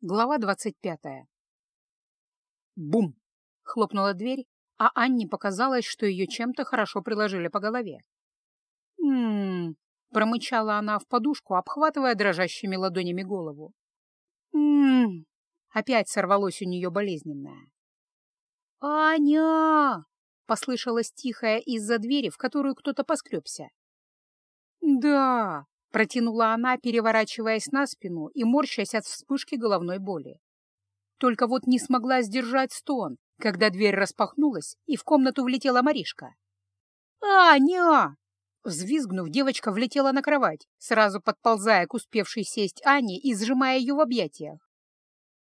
Глава двадцать пятая. Бум! Хлопнула дверь, а Анне показалось, что ее чем-то хорошо приложили по голове. «М-м-м», промычала она в подушку, обхватывая дрожащими ладонями голову. «М-м-м», опять сорвалось у нее болезненное. «Аня!» — послышалось тихое из-за двери, в которую кто-то поскребся. «Да!» Протянула она, переворачиваясь на спину и морщась от вспышки головной боли. Только вот не смогла сдержать стон, когда дверь распахнулась, и в комнату влетела Маришка. «Аня!» Взвизгнув, девочка влетела на кровать, сразу подползая к успевшей сесть Ане и сжимая ее в объятиях.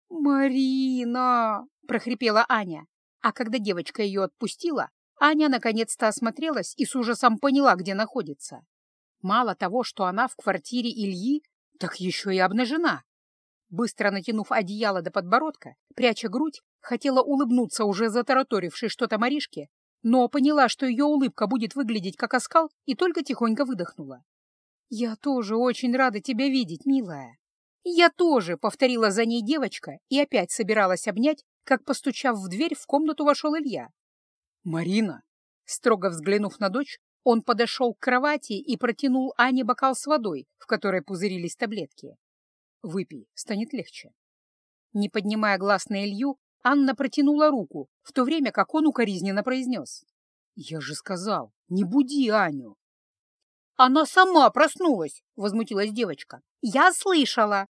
«Марина!» — прохрипела Аня. А когда девочка ее отпустила, Аня наконец-то осмотрелась и с ужасом поняла, где находится. Мало того, что она в квартире Ильи, так еще и обнажена. Быстро натянув одеяло до подбородка, пряча грудь, хотела улыбнуться уже затараторившей что-то Маришке, но поняла, что ее улыбка будет выглядеть как оскал, и только тихонько выдохнула. «Я тоже очень рада тебя видеть, милая». «Я тоже», — повторила за ней девочка и опять собиралась обнять, как, постучав в дверь, в комнату вошел Илья. «Марина!» Строго взглянув на дочь, он подошел к кровати и протянул Ане бокал с водой, в которой пузырились таблетки. «Выпей, станет легче». Не поднимая глаз на Илью, Анна протянула руку, в то время как он укоризненно произнес. «Я же сказал, не буди Аню!» «Она сама проснулась!» — возмутилась девочка. «Я слышала!»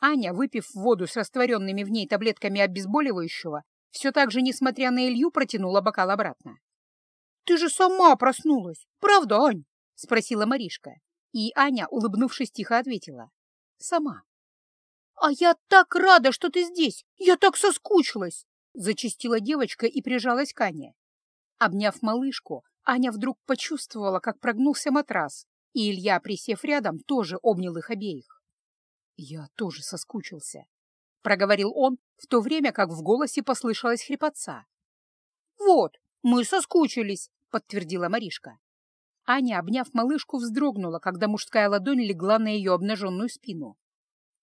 Аня, выпив воду с растворенными в ней таблетками обезболивающего, все так же, несмотря на Илью, протянула бокал обратно. «Ты же сама проснулась, правда, Ань?» — спросила Маришка. И Аня, улыбнувшись, тихо ответила. «Сама». «А я так рада, что ты здесь! Я так соскучилась!» — зачастила девочка и прижалась к Ане. Обняв малышку, Аня вдруг почувствовала, как прогнулся матрас, и Илья, присев рядом, тоже обнял их обеих. «Я тоже соскучился», — проговорил он, в то время как в голосе послышалась хрипотца. «Вот, мы соскучились», подтвердила Маришка. Аня, обняв малышку, вздрогнула, когда мужская ладонь легла на ее обнаженную спину.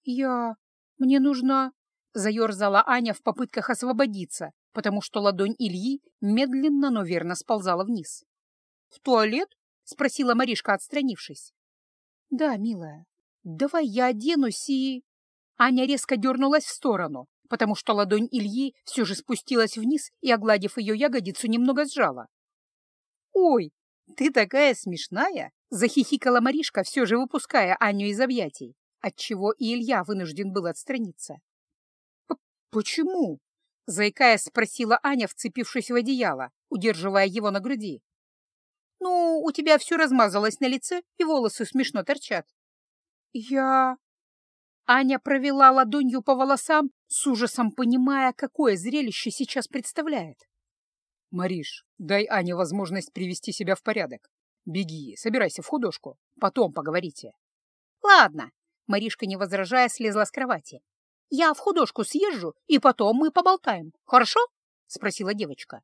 «Я... мне нужна...» — заерзала Аня в попытках освободиться, потому что ладонь Ильи медленно, но верно сползала вниз. «В туалет?» — спросила Маришка, отстранившись. «Да, милая. Давай я оденусь и...» Аня резко дернулась в сторону, потому что ладонь Ильи все же спустилась вниз и, огладив ее ягодицу, немного сжала. «Ой, ты такая смешная!» — захихикала Маришка, все же выпуская Аню из объятий, отчего и Илья вынужден был отстраниться. «Почему?» — заикаясь, спросила Аня, вцепившись в одеяло, удерживая его на груди. «Ну, у тебя все размазалось на лице, и волосы смешно торчат». «Я...» Аня провела ладонью по волосам, с ужасом понимая, какое зрелище сейчас представляет. «Мариш, дай Ане возможность привести себя в порядок. Беги, собирайся в художку, потом поговорите». «Ладно», — Маришка, не возражая, слезла с кровати. «Я в художку съезжу, и потом мы поболтаем, хорошо?» — спросила девочка.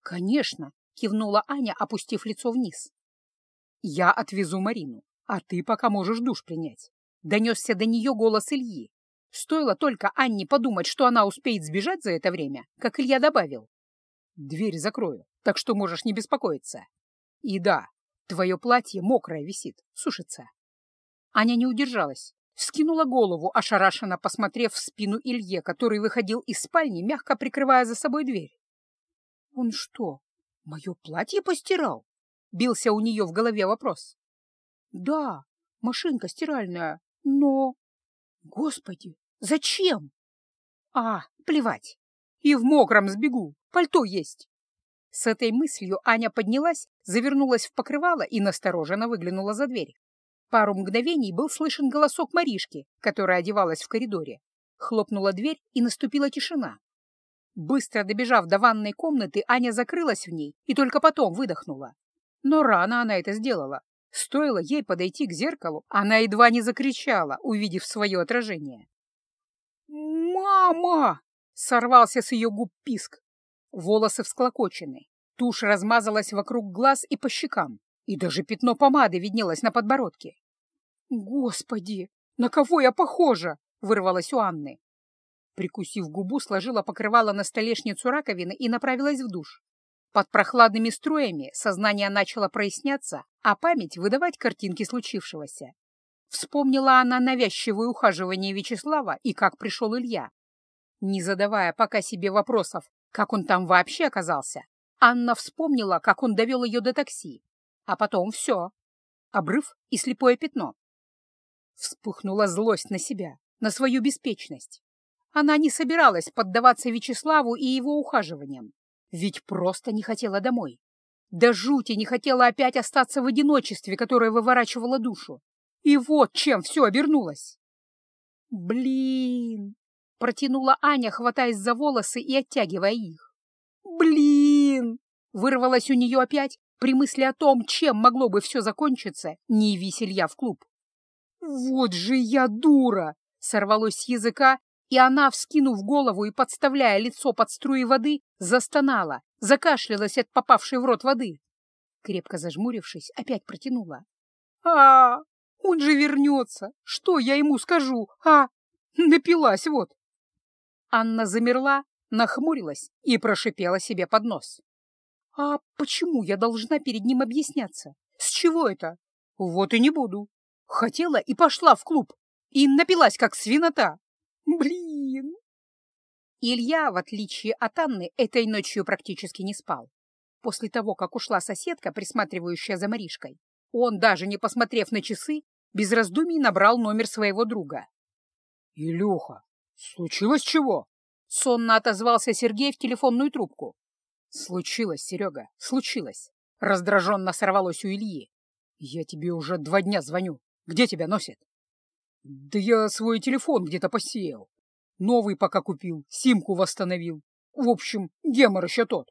«Конечно», — кивнула Аня, опустив лицо вниз. «Я отвезу Марину, а ты пока можешь душ принять». Донесся до нее голос Ильи. Стоило только Анне подумать, что она успеет сбежать за это время, как Илья добавил. Дверь закрою, так что можешь не беспокоиться. И да, твое платье мокрое висит, сушится. Аня не удержалась, скинула голову, ошарашенно посмотрев в спину Илье, который выходил из спальни, мягко прикрывая за собой дверь. «Он что, мое платье постирал?» — бился у нее в голове вопрос. «Да, машинка стиральная, но...» «Господи, зачем?» «А, плевать, и в мокром сбегу, Пальто есть!» С этой мыслью Аня поднялась, завернулась в покрывало и настороженно выглянула за дверь. Пару мгновений был слышен голосок Маришки, которая одевалась в коридоре. Хлопнула дверь, и наступила тишина. Быстро добежав до ванной комнаты, Аня закрылась в ней и только потом выдохнула. Но рано она это сделала. Стоило ей подойти к зеркалу, она едва не закричала, увидев свое отражение. «Мама!» — сорвался с ее губ писк. Волосы всклокочены, тушь размазалась вокруг глаз и по щекам, и даже пятно помады виднелось на подбородке. «Господи, на кого я похожа?» — вырвалась у Анны. Прикусив губу, сложила покрывало на столешницу раковины и направилась в душ. Под прохладными струями сознание начало проясняться, а память выдавать картинки случившегося. Вспомнила она навязчивое ухаживание Вячеслава и как пришел Илья. Не задавая пока себе вопросов, как он там вообще оказался, Анна вспомнила, как он довел ее до такси. А потом все. Обрыв и слепое пятно. Вспыхнула злость на себя, на свою беспечность. Она не собиралась поддаваться Вячеславу и его ухаживаниям, ведь просто не хотела домой. Да жути не хотела опять остаться в одиночестве, которое выворачивало душу. И вот чем все обернулось. «Блин!» — протянула Аня, хватаясь за волосы и оттягивая их. «Блин!» — вырвалось у нее опять при мысли о том, чем могло бы все закончиться, не явись Илья в клуб. «Вот же я дура!» — сорвалось с языка, и она, вскинув голову и подставляя лицо под струи воды, застонала, закашлялась от попавшей в рот воды. Крепко зажмурившись, опять протянула. а, -а он же вернется! Что я ему скажу? А, напилась вот!» Анна замерла, нахмурилась и прошипела себе под нос. «А почему я должна перед ним объясняться? С чего это? Вот и не буду. Хотела и пошла в клуб, и напилась, как свинота. Блин!» Илья, в отличие от Анны, этой ночью практически не спал. После того, как ушла соседка, присматривающая за Маришкой, он, даже не посмотрев на часы, без раздумий набрал номер своего друга. «Илюха, случилось чего?» — сонно отозвался Сергей в телефонную трубку. «Случилось, Серега, случилось!» — раздраженно сорвалось у Ильи. «Я тебе уже два дня звоню. Где тебя носит?» «Да я свой телефон где-то посеял. Новый пока купил, симку восстановил. В общем, гемор еще тот.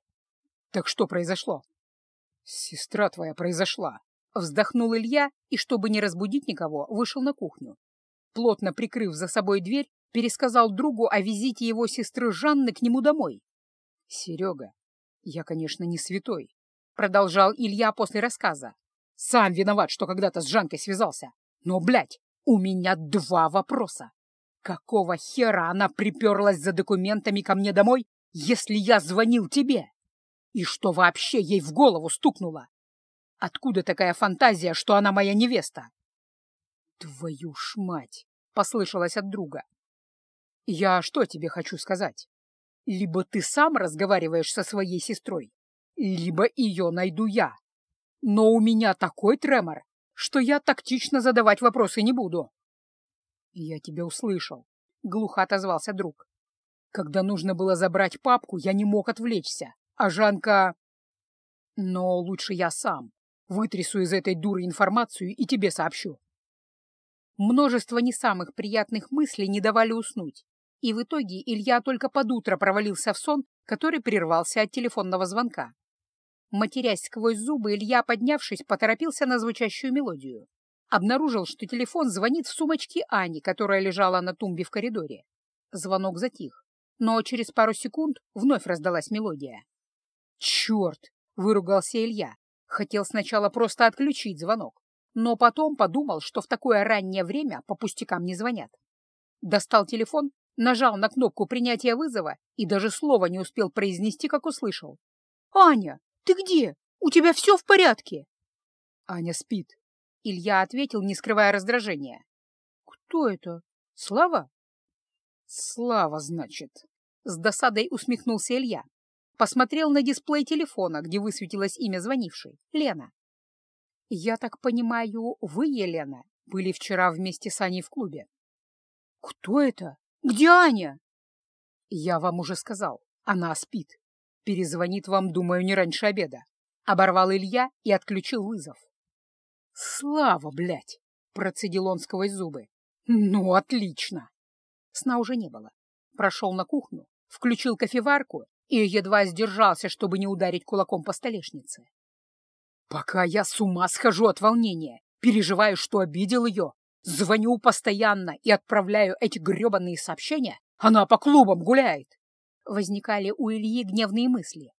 Так что произошло?» «Сестра твоя произошла. Вздохнул Илья и, чтобы не разбудить никого, вышел на кухню. Плотно прикрыв за собой дверь, пересказал другу о визите его сестры Жанны к нему домой. «Серега, я, конечно, не святой», — продолжал Илья после рассказа. «Сам виноват, что когда-то с Жанкой связался. Но, блядь, у меня два вопроса. Какого хера она приперлась за документами ко мне домой, если я звонил тебе? И что вообще ей в голову стукнуло? Откуда такая фантазия, что она моя невеста? Твою ж мать! Послышалось от друга. Я что тебе хочу сказать? Либо ты сам разговариваешь со своей сестрой, либо ее найду я. Но у меня такой тремор, что я тактично задавать вопросы не буду. Я тебя услышал, — глухо отозвался друг. Когда нужно было забрать папку, я не мог отвлечься, а Жанка... Но лучше я сам. Вытрясу из этой дуры информацию и тебе сообщу. Множество не самых приятных мыслей не давали уснуть, и в итоге Илья только под утро провалился в сон, который прервался от телефонного звонка. Матерясь сквозь зубы, Илья, поднявшись, поторопился на звучащую мелодию. Обнаружил, что телефон звонит в сумочке Ани, которая лежала на тумбе в коридоре. Звонок затих, но через пару секунд вновь раздалась мелодия. «Черт!» — выругался Илья, Хотел сначала просто отключить звонок, но потом подумал, что в такое раннее время по пустякам не звонят. Достал телефон, нажал на кнопку принятия вызова и даже слова не успел произнести, как услышал. «Аня, ты где? У тебя все в порядке?» Аня спит. Илья ответил, не скрывая раздражения. «Кто это? Слава?» «Слава, значит», — с досадой усмехнулся Илья. Посмотрел на дисплей телефона, где высветилось имя звонившей — Лена. «Я так понимаю, вы, Елена, были вчера вместе с Аней в клубе?» «Кто это? Где Аня?» «Я вам уже сказал. Она спит. Перезвонит вам, думаю, не раньше обеда». Оборвал Илья и отключил вызов. «Слава, блядь!» — процедил он сквозь зубы. «Ну, отлично!» Сна уже не было. Прошел на кухню, включил кофеварку и едва сдержался, чтобы не ударить кулаком по столешнице. Пока я с ума схожу от волнения, переживаю, что обидел ее, звоню постоянно и отправляю эти гребаные сообщения, она по клубам гуляет. Возникали у Ильи гневные мысли.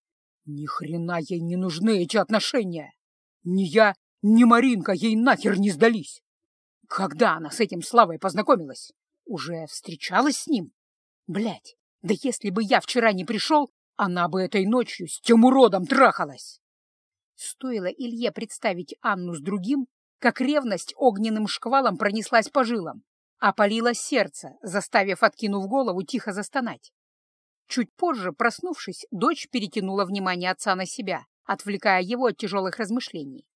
Ни хрена ей не нужны эти отношения. Ни я, ни Маринка ей нахер не сдались. Когда она с этим Славой познакомилась? Уже встречалась с ним? Блядь, да если бы я вчера не пришел, она бы этой ночью с тем уродом трахалась. Стоило Илье представить Анну с другим, как ревность огненным шквалом пронеслась по жилам, опалила сердце, заставив, откинув голову, тихо застонать. Чуть позже, проснувшись, дочь перетянула внимание отца на себя, отвлекая его от тяжелых размышлений.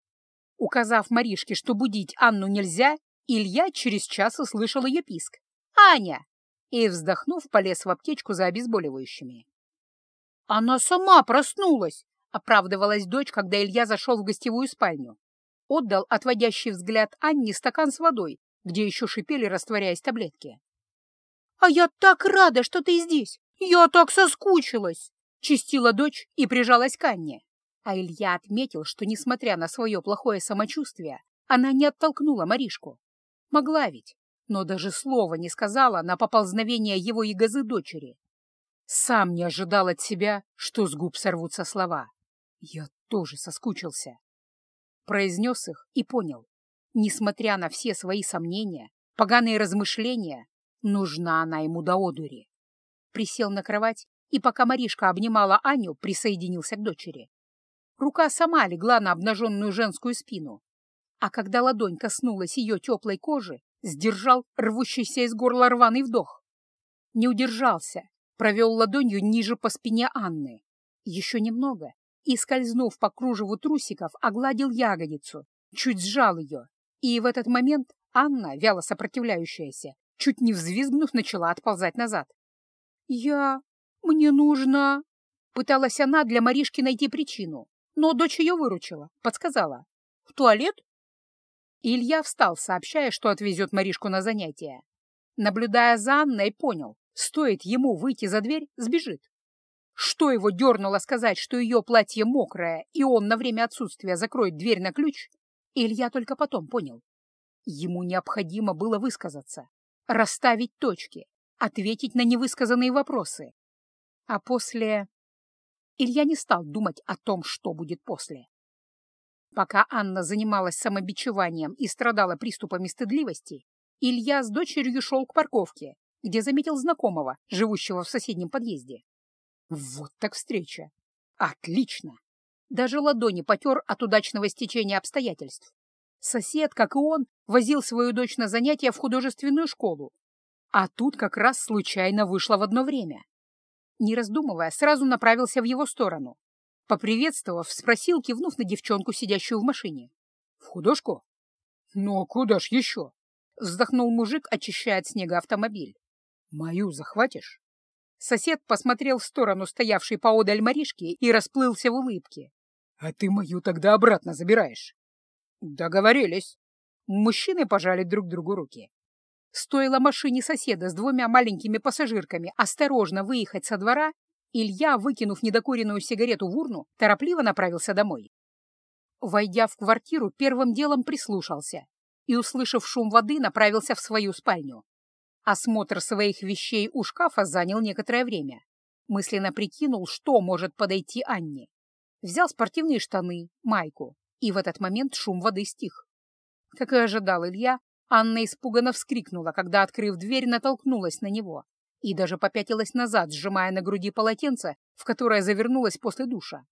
Указав Маришке, что будить Анну нельзя, Илья через час услышал ее писк. «Аня!» и, вздохнув, полез в аптечку за обезболивающими. «Она сама проснулась!» — оправдывалась дочь, когда Илья зашел в гостевую спальню. Отдал отводящий взгляд Анне стакан с водой, где еще шипели, растворяясь таблетки. «А я так рада, что ты здесь! Я так соскучилась!» — чистила дочь и прижалась к Анне. А Илья отметил, что, несмотря на свое плохое самочувствие, она не оттолкнула Маришку. Могла ведь, но даже слова не сказала на поползновение его ягозы дочери. Сам не ожидал от себя, что с губ сорвутся слова. Я тоже соскучился. Произнес их и понял. Несмотря на все свои сомнения, поганые размышления, нужна она ему до одури. Присел на кровать и, пока Маришка обнимала Аню, присоединился к дочери. Рука сама легла на обнаженную женскую спину, а когда ладонь коснулась ее теплой кожи, сдержал рвущийся из горла рваный вдох. Не удержался, провел ладонью ниже по спине Анны. Еще немного, и, скользнув по кружеву трусиков, огладил ягодицу, чуть сжал ее, и в этот момент Анна, вяло сопротивляющаяся, чуть не взвизгнув, начала отползать назад. «Я... мне нужно...» Пыталась она для Маришки найти причину, но дочь ее выручила, подсказала. «В туалет?» Илья встал, сообщая, что отвезет Маришку на занятия. Наблюдая за Анной, понял, стоит ему выйти за дверь, сбежит. Что его дернуло сказать, что ее платье мокрое, и он на время отсутствия закроет дверь на ключ, Илья только потом понял. Ему необходимо было высказаться, расставить точки, ответить на невысказанные вопросы. А после... Илья не стал думать о том, что будет после. Пока Анна занималась самобичеванием и страдала приступами стыдливости, Илья с дочерью шел к парковке, где заметил знакомого, живущего в соседнем подъезде. Вот так встреча! Отлично! Даже ладони потер от удачного стечения обстоятельств. Сосед, как и он, возил свою дочь на занятия в художественную школу. А тут как раз случайно вышло в одно время. Не раздумывая, сразу направился в его сторону. Поприветствовав, спросил, кивнув на девчонку, сидящую в машине. — В художку? — Ну, а куда ж еще? — вздохнул мужик, очищая от снега автомобиль. — Мою захватишь? Сосед посмотрел в сторону стоявшей поодаль Маришки и расплылся в улыбке. — А ты мою тогда обратно забираешь. — Договорились. Мужчины пожали друг другу руки. Стоило машине соседа с двумя маленькими пассажирками осторожно выехать со двора, Илья, выкинув недокуренную сигарету в урну, торопливо направился домой. Войдя в квартиру, первым делом прислушался и, услышав шум воды, направился в свою спальню. Осмотр своих вещей у шкафа занял некоторое время. Мысленно прикинул, что может подойти Анне. Взял спортивные штаны, майку, и в этот момент шум воды стих. Как и ожидал Илья, Анна испуганно вскрикнула, когда, открыв дверь, натолкнулась на него и даже попятилась назад, сжимая на груди полотенце, в которое завернулась после душа.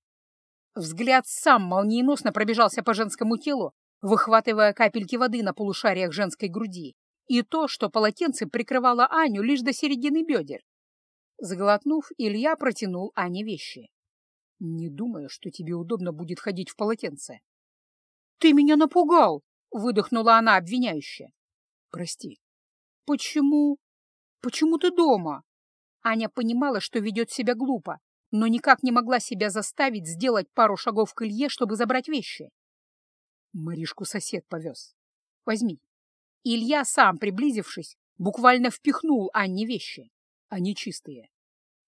Взгляд сам молниеносно пробежался по женскому телу, выхватывая капельки воды на полушариях женской груди, и то, что полотенце прикрывало Аню лишь до середины бедер. Заглотнув, Илья протянул Ане вещи. «Не думаю, что тебе удобно будет ходить в полотенце». «Ты меня напугал!» — выдохнула она обвиняюще. «Прости». «Почему?» «Почему ты дома?» Аня понимала, что ведет себя глупо, но никак не могла себя заставить сделать пару шагов к Илье, чтобы забрать вещи. Маришку сосед повез. Возьми. Илья, сам приблизившись, буквально впихнул Анне вещи. Они чистые.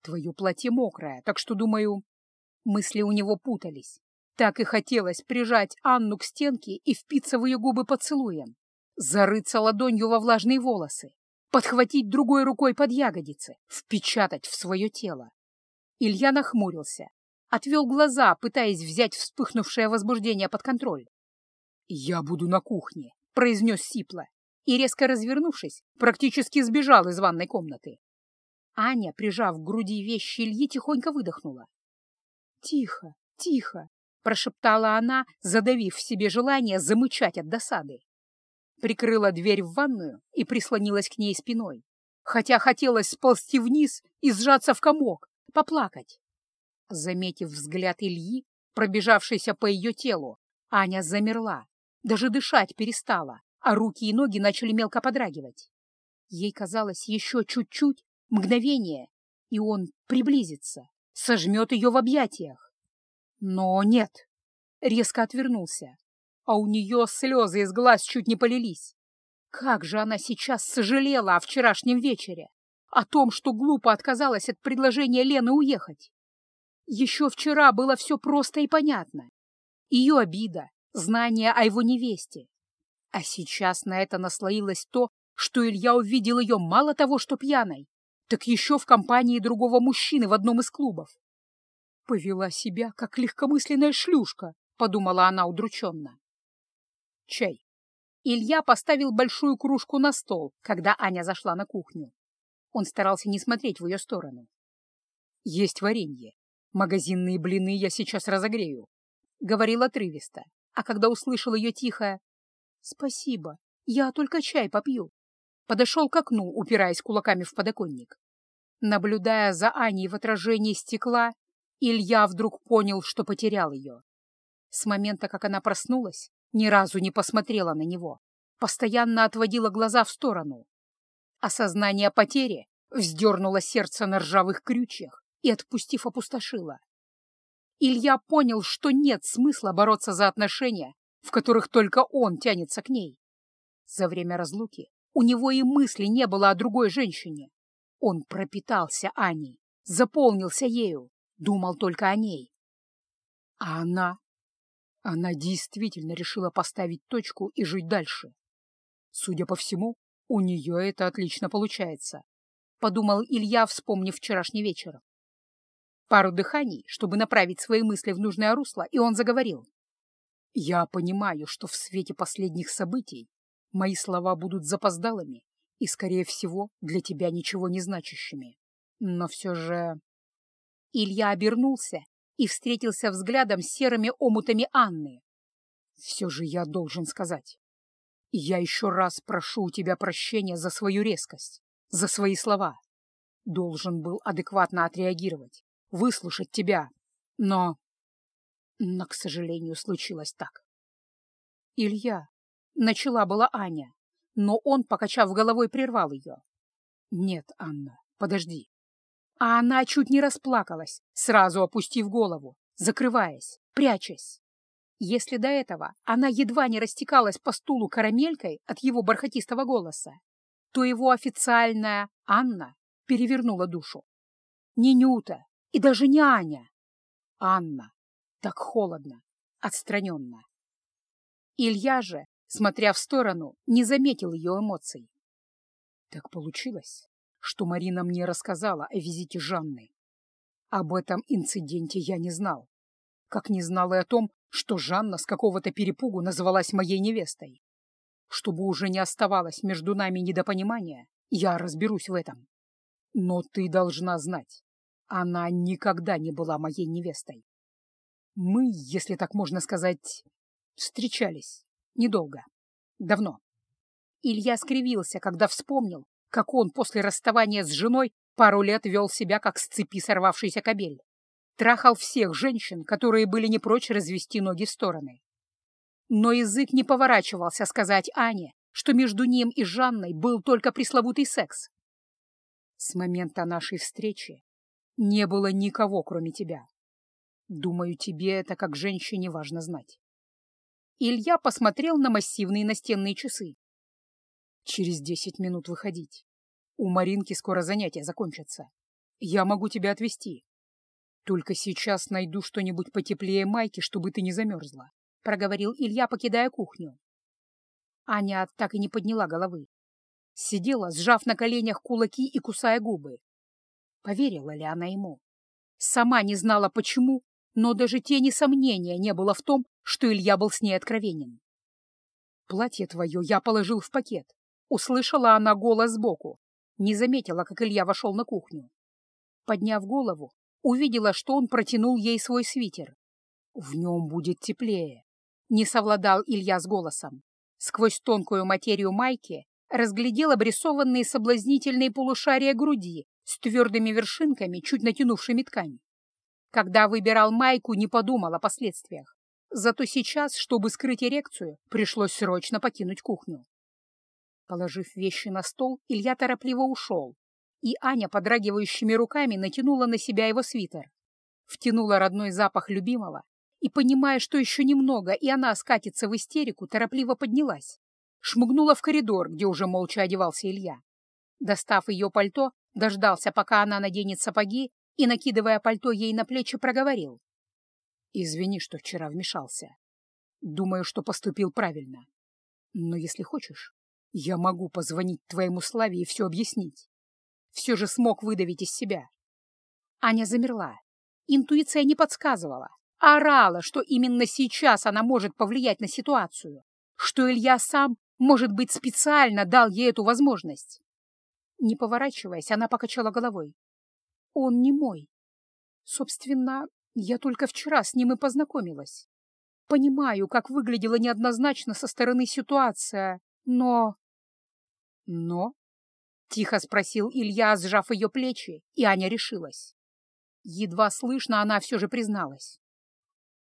Твое платье мокрое, так что, думаю... Мысли у него путались. Так и хотелось прижать Анну к стенке и впиться в ее губы поцелуем, зарыться ладонью во влажные волосы, подхватить другой рукой под ягодицы, впечатать в свое тело. Илья нахмурился, отвел глаза, пытаясь взять вспыхнувшее возбуждение под контроль. «Я буду на кухне», — произнес Сипла, и, резко развернувшись, практически сбежал из ванной комнаты. Аня, прижав к груди вещи Ильи, тихонько выдохнула. «Тихо, тихо!» — прошептала она, задавив в себе желание замычать от досады. Прикрыла дверь в ванную и прислонилась к ней спиной, хотя хотелось сползти вниз и сжаться в комок, поплакать. Заметив взгляд Ильи, пробежавшийся по ее телу, Аня замерла, даже дышать перестала, а руки и ноги начали мелко подрагивать. Ей казалось еще чуть-чуть, мгновение, и он приблизится, сожмет ее в объятиях. Но нет, резко отвернулся, а у нее слезы из глаз чуть не полились. Как же она сейчас сожалела о вчерашнем вечере, о том, что глупо отказалась от предложения Лены уехать. Еще вчера было все просто и понятно. Ее обида, знание о его невесте. А сейчас на это наслоилось то, что Илья увидел ее мало того, что пьяной, так еще в компании другого мужчины в одном из клубов. Повела себя, как легкомысленная шлюшка, подумала она удрученно. Чай. Илья поставил большую кружку на стол, когда Аня зашла на кухню. Он старался не смотреть в ее сторону. «Есть варенье. Магазинные блины я сейчас разогрею», — говорил отрывисто, а когда услышал ее тихое «Спасибо, я только чай попью», подошел к окну, упираясь кулаками в подоконник. Наблюдая за Аней в отражении стекла, Илья вдруг понял, что потерял ее. С момента, как она проснулась, ни разу не посмотрела на него, постоянно отводила глаза в сторону. Осознание потери вздернуло сердце на ржавых крючьях и, отпустив, опустошило. Илья понял, что нет смысла бороться за отношения, в которых только он тянется к ней. За время разлуки у него и мысли не было о другой женщине. Он пропитался Аней, заполнился ею, думал только о ней. А она она действительно решила поставить точку и жить дальше. Судя по всему, у нее это отлично получается, — подумал Илья, вспомнив вчерашний вечер. Пару дыханий, чтобы направить свои мысли в нужное русло, и он заговорил. «Я понимаю, что в свете последних событий мои слова будут запоздалыми и, скорее всего, для тебя ничего не значащими. Но все же...» Илья обернулся и встретился взглядом с серыми омутами Анны. «Все же я должен сказать. Я еще раз прошу у тебя прощения за свою резкость, за свои слова. Должен был адекватно отреагировать, выслушать тебя, но... Но, к сожалению, случилось так. Илья, начала была Аня, но он, покачав головой, прервал ее. Нет, Анна, подожди а она чуть не расплакалась, сразу опустив голову, закрываясь, прячась. Если до этого она едва не растекалась по стулу карамелькой от его бархатистого голоса, то его официальная Анна перевернула душу. Не Нюта и даже не Аня. Анна. Так холодно, отстраненно. Илья же, смотря в сторону, не заметил ее эмоций. Так получилось, что Марина мне рассказала о визите Жанны. Об этом инциденте я не знал. Как не знал и о том, что Жанна с какого-то перепугу называлась моей невестой. Чтобы уже не оставалось между нами недопонимания, я разберусь в этом. Но ты должна знать, она никогда не была моей невестой. Мы, если так можно сказать, встречались. Недолго. Давно. Илья скривился, когда вспомнил, как он после расставания с женой пару лет вел себя, как с цепи сорвавшийся кобель. Трахал всех женщин, которые были не прочь развести ноги в стороны. Но язык не поворачивался сказать Ане, что между ним и Жанной был только пресловутый секс. С момента нашей встречи не было никого, кроме тебя. Думаю, тебе это как женщине важно знать. Илья посмотрел на массивные настенные часы. Через десять минут выходить. У Маринки скоро занятия закончатся. Я могу тебя отвезти. Только сейчас найду что-нибудь потеплее майки, чтобы ты не замерзла, — проговорил Илья, покидая кухню. Аня так и не подняла головы. Сидела, сжав на коленях кулаки и кусая губы. Поверила ли она ему? Сама не знала, почему, но даже тени сомнения не было в том, что Илья был с ней откровенен. «Платье твое я положил в пакет. Услышала она голос сбоку. Не заметила, как Илья вошел на кухню. Подняв голову, увидела, что он протянул ей свой свитер. «В нем будет теплее», — не совладал Илья с голосом. Сквозь тонкую материю майки разглядел обрисованные соблазнительные полушария груди с твердыми вершинками, чуть натянувшими ткань. Когда выбирал майку, не подумал о последствиях. Зато сейчас, чтобы скрыть эрекцию, пришлось срочно покинуть кухню. Положив вещи на стол, Илья торопливо ушел, и Аня подрагивающими руками натянула на себя его свитер. Втянула родной запах любимого и, понимая, что еще немного, и она скатится в истерику, торопливо поднялась. Шмыгнула в коридор, где уже молча одевался Илья. Достав ее пальто, дождался, пока она наденет сапоги, и, накидывая пальто ей на плечи, проговорил. «Извини, что вчера вмешался. Думаю, что поступил правильно. Но если хочешь, я могу позвонить твоему Славе и все объяснить все же смог выдавить из себя. Аня замерла. Интуиция не подсказывала. Орала, что именно сейчас она может повлиять на ситуацию, что Илья сам, может быть, специально дал ей эту возможность. Не поворачиваясь, она покачала головой. Он не мой. Собственно, я только вчера с ним и познакомилась. Понимаю, как выглядела неоднозначно со стороны ситуация, но... Но? Тихо спросил Илья, сжав ее плечи, и Аня решилась. Едва слышно она все же призналась.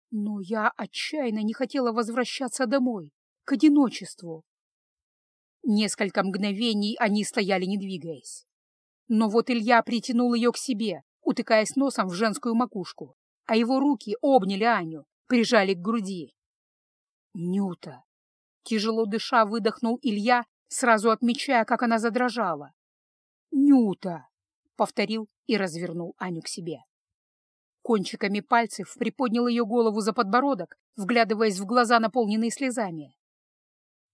Но я отчаянно не хотела возвращаться домой, к одиночеству. Несколько мгновений они стояли, не двигаясь. Но вот Илья притянул ее к себе, утыкаясь носом в женскую макушку, а его руки обняли Аню, прижали к груди. «Нюта!» Тяжело дыша выдохнул Илья, сразу отмечая, как она задрожала. «Нюта!» — повторил и развернул Аню к себе. Кончиками пальцев приподнял ее голову за подбородок, вглядываясь в глаза, наполненные слезами.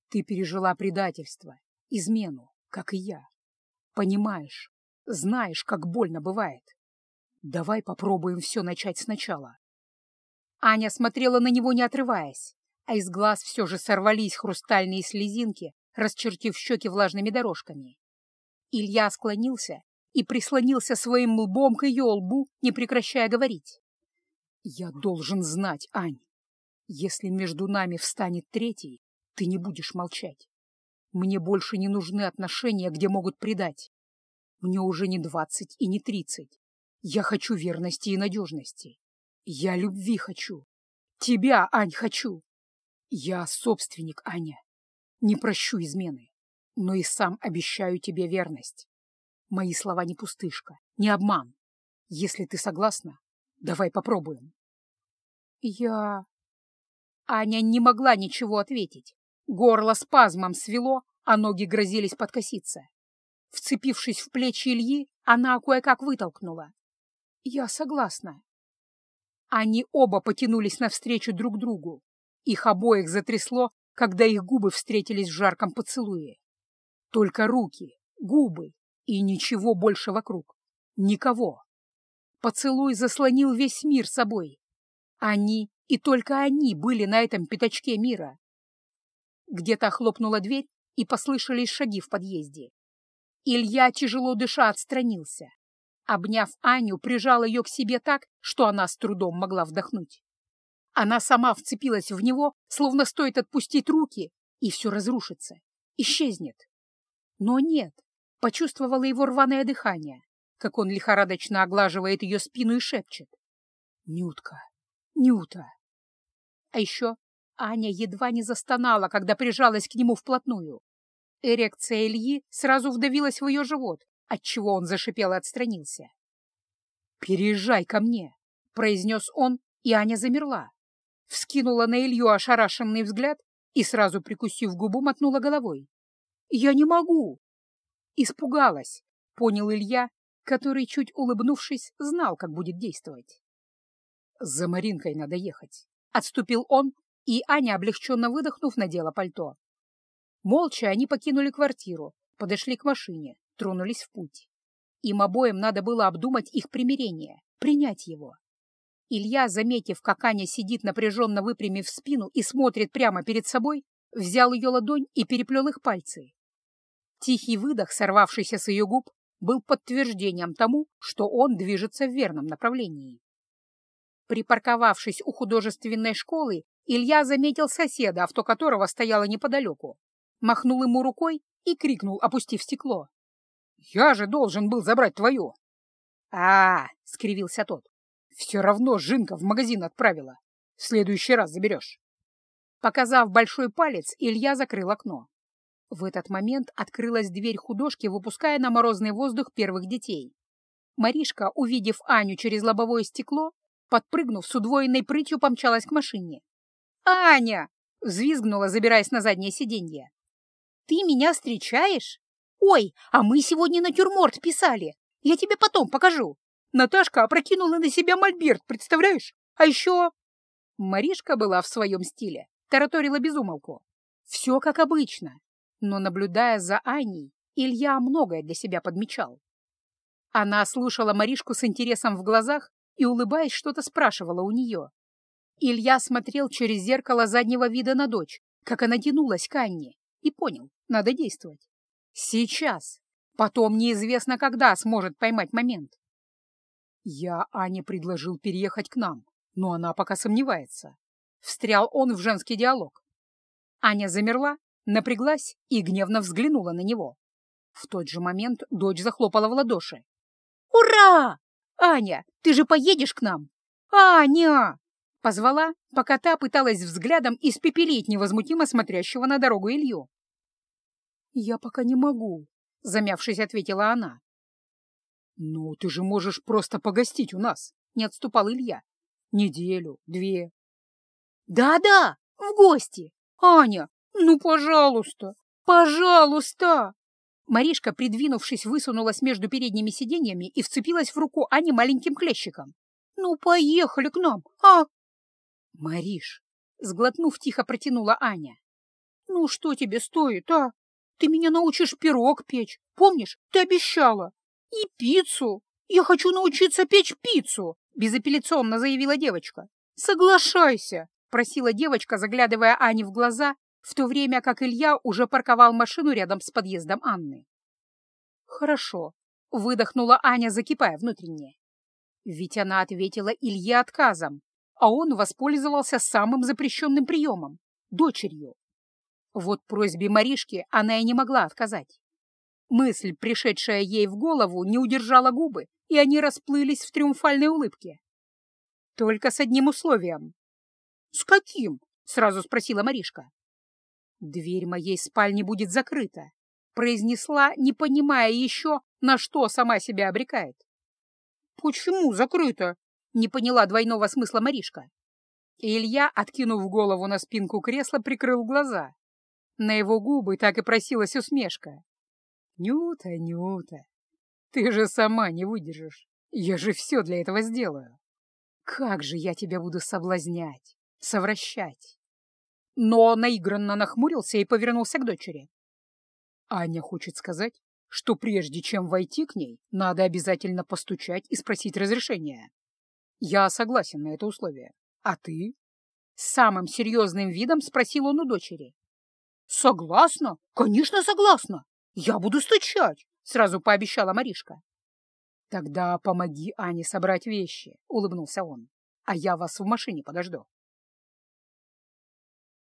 «Ты пережила предательство, измену, как и я. Понимаешь, знаешь, как больно бывает. Давай попробуем все начать сначала». Аня смотрела на него, не отрываясь, а из глаз все же сорвались хрустальные слезинки, расчертив щеки влажными дорожками. Илья склонился и прислонился своим лбом к ее лбу, не прекращая говорить. «Я должен знать, Ань. Если между нами встанет третий, ты не будешь молчать. Мне больше не нужны отношения, где могут предать. Мне уже не двадцать и не тридцать. Я хочу верности и надежности. Я любви хочу. Тебя, Ань, хочу. Я собственник, Аня. Не прощу измены но и сам обещаю тебе верность. Мои слова не пустышка, не обман. Если ты согласна, давай попробуем. Я... Аня не могла ничего ответить. Горло спазмом свело, а ноги грозились подкоситься. Вцепившись в плечи Ильи, она кое-как вытолкнула. «Я согласна». Они оба потянулись навстречу друг другу. Их обоих затрясло, когда их губы встретились в жарком поцелуе. Только руки, губы и ничего больше вокруг. Никого. Поцелуй заслонил весь мир собой. Они и только они были на этом пятачке мира. Где-то хлопнула дверь, и послышались шаги в подъезде. Илья, тяжело дыша, отстранился. Обняв Аню, прижал ее к себе так, что она с трудом могла вдохнуть. Она сама вцепилась в него, словно стоит отпустить руки, и все разрушится, исчезнет. Но нет, почувствовала его рваное дыхание, как он лихорадочно оглаживает ее спину и шепчет. «Нютка! Нюта!» А еще Аня едва не застонала, когда прижалась к нему вплотную. Эрекция Ильи сразу вдавилась в ее живот, отчего он зашипел и отстранился. «Переезжай ко мне!» — произнес он, и Аня замерла. Вскинула на Илью ошарашенный взгляд и, сразу прикусив губу, мотнула головой. «Я не могу!» Испугалась, понял Илья, который, чуть улыбнувшись, знал, как будет действовать. «За Маринкой надо ехать», — отступил он, и Аня, облегченно выдохнув, надела пальто. Молча они покинули квартиру, подошли к машине, тронулись в путь. Им обоим надо было обдумать их примирение, принять его. Илья, заметив, как Аня сидит напряженно выпрямив спину и смотрит прямо перед собой, взял ее ладонь и переплел их пальцы. Тихий выдох, сорвавшийся с ее губ, был подтверждением тому, что он движется в верном направлении. Припарковавшись у художественной школы, Илья заметил соседа, авто которого стояло неподалеку. Махнул ему рукой и крикнул, опустив стекло. «Я же должен был забрать твое!» а, -а, -а скривился тот. «Все равно Жинка в магазин отправила. В следующий раз заберешь». Показав большой палец, Илья закрыл окно. В этот момент открылась дверь художки, выпуская на морозный воздух первых детей. Маришка, увидев Аню через лобовое стекло, подпрыгнув с удвоенной прытью, помчалась к машине. «Аня!» — взвизгнула, забираясь на заднее сиденье. «Ты меня встречаешь? Ой, а мы сегодня натюрморт писали. Я тебе потом покажу. Наташка опрокинула на себя мольберт, представляешь? А еще...» Маришка была в своем стиле, тараторила безумолку. Все как обычно, но, наблюдая за Аней, Илья многое для себя подмечал. Она слушала Маришку с интересом в глазах и, улыбаясь, что-то спрашивала у нее. Илья смотрел через зеркало заднего вида на дочь, как она тянулась к Анне, и понял, надо действовать. Сейчас. Потом неизвестно, когда сможет поймать момент. Я Ане предложил переехать к нам, но она пока сомневается. Встрял он в женский диалог. Аня замерла, напряглась и гневно взглянула на него. В тот же момент дочь захлопала в ладоши. «Ура! Аня, ты же поедешь к нам? Аня!» Позвала, пока та пыталась взглядом испепелить невозмутимо смотрящего на дорогу Илью. «Я пока не могу», — замявшись, ответила она. «Ну, ты же можешь просто погостить у нас», — не отступал Илья. «Неделю, две». «Да-да, в гости! Аня, «Ну, пожалуйста! Пожалуйста!» Маришка, придвинувшись, высунулась между передними сиденьями и вцепилась в руку Ани маленьким клещиком. «Ну, поехали к нам, а?» «Мариш!» — сглотнув, тихо протянула Аня. «Ну, что тебе стоит, а? Ты меня научишь пирог печь, помнишь? Ты обещала. И пиццу. Я хочу научиться печь пиццу!» — безапелляционно заявила девочка. «Соглашайся!» — просила девочка, заглядывая Ане в глаза в то время как Илья уже парковал машину рядом с подъездом Анны. «Хорошо», — выдохнула Аня, закипая внутренне. Ведь она ответила Илье отказом, а он воспользовался самым запрещенным приемом — дочерью. Вот просьбе Маришки она и не могла отказать. Мысль, пришедшая ей в голову, не удержала губы, и они расплылись в триумфальной улыбке. Только с одним условием. «С каким?» — сразу спросила Маришка. «Дверь моей спальни будет закрыта», — произнесла, не понимая еще, на что сама себя обрекает. «Почему закрыта?» — не поняла двойного смысла Маришка. Илья, откинув голову на спинку кресла, прикрыл глаза. На его губы так и просилась усмешка. «Нюта, Нюта, ты же сама не выдержишь. Я же все для этого сделаю. Как же я тебя буду соблазнять, совращать!» но наигранно нахмурился и повернулся к дочери. Аня хочет сказать, что прежде чем войти к ней, надо обязательно постучать и спросить разрешения. Я согласен на это условие. А ты? С самым серьезным видом спросил он у дочери. Согласна? Конечно, согласна. Я буду стучать, сразу пообещала Маришка. Тогда помоги Ане собрать вещи, улыбнулся он. А я вас в машине подожду.